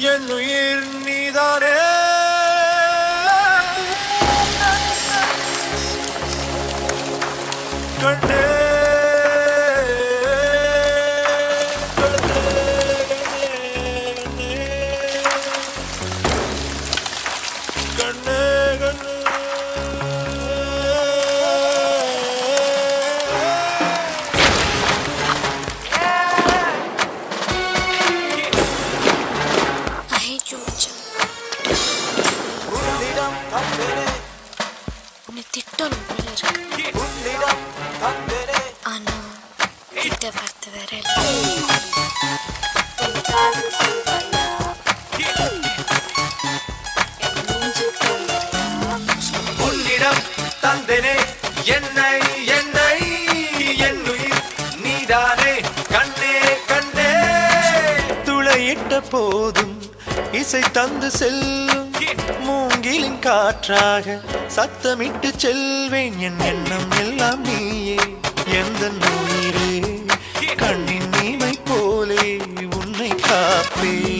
என் உயிர் நீதானே கண்ணே கண்ணே கண்ணே ஆனா திட்ட வார்த்தை வேற உன்னிடம் தந்தனே என்னை என்னை என் உயிர் நீதானே கண்ணே கண்ணே. துளையிட்ட போதும் இசை தந்து செல்லும் மூங்கிலின் காற்றாக சத்தமிட்டு செல்வேன். என் எண்ணம் எல்லாம் நீயே எந்த உயிரே கண்ணின் நீமை போலே உன்னை காப்பே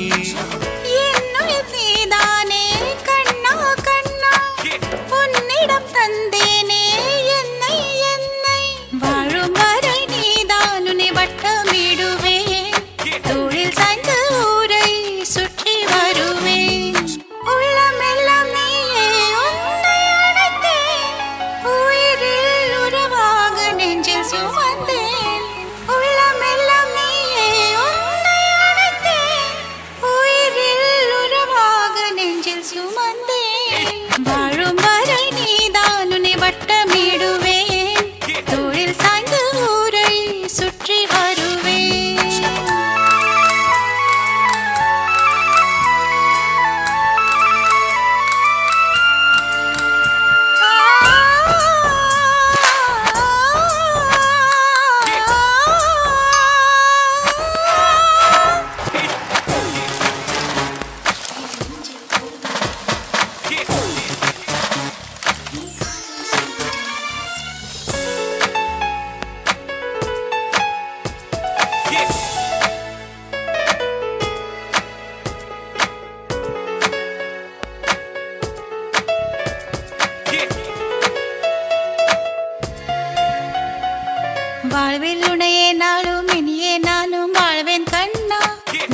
வாழ்வில் உனையே நாளும் இனியே நானும் வாழ்வேன் கண்ணா.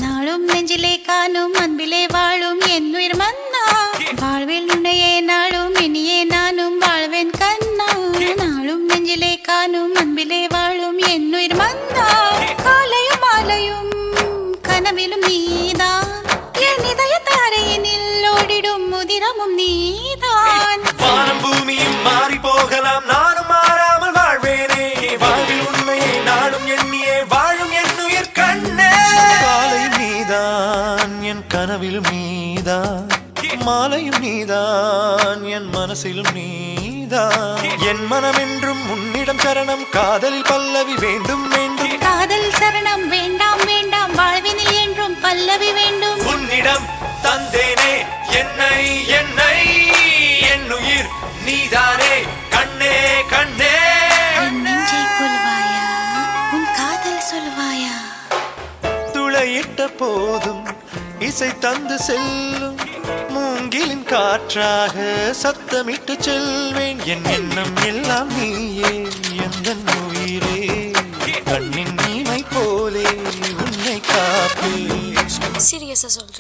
நாளும் நெஞ்சிலே காணும் அன்பிலே வாழும் என் உயிர் மன்னா. வாழ்வில் உனையே நாளும் இனியே நானும் வாழ்வேன் கண்ணா. நாளும் நெஞ்சிலே காணும் அன்பிலே வாழும் என் உயிர் மன்னா. காலையும் மாலையும் கனவிலும் நீதான். என் இதய தாரையினில் ஓடிடும் முதிரமும் நீதான். நீதான். மாலையும் நீதான் என் மனசிலும் நீதான். என் மனமென்றும் உன்னிடம் சரணம் காதலில் பல்லவி வேண்டும் வேண்டும். காதல் சரணம் வேண்டாம் வேண்டாம் வாழ்வினில் என்றும் பல்லவி வேண்டும். உன்னிடம் தந்தேனே என்னை என்னை என் உயிர் நீதானே கண்ணே கண்ணே சொல்வாயா? துளையிட்ட போதும் இசை தந்து செல்லும் மூங்கிலின் காற்றாக சத்தமிட்டு செல்வேன். என் எண்ணம் எல்லாம் நீயே எந்த உயிரே? கண்ணின் நீமை போலே உன்னை காப்பே சீரியஸா சொல்றேன்.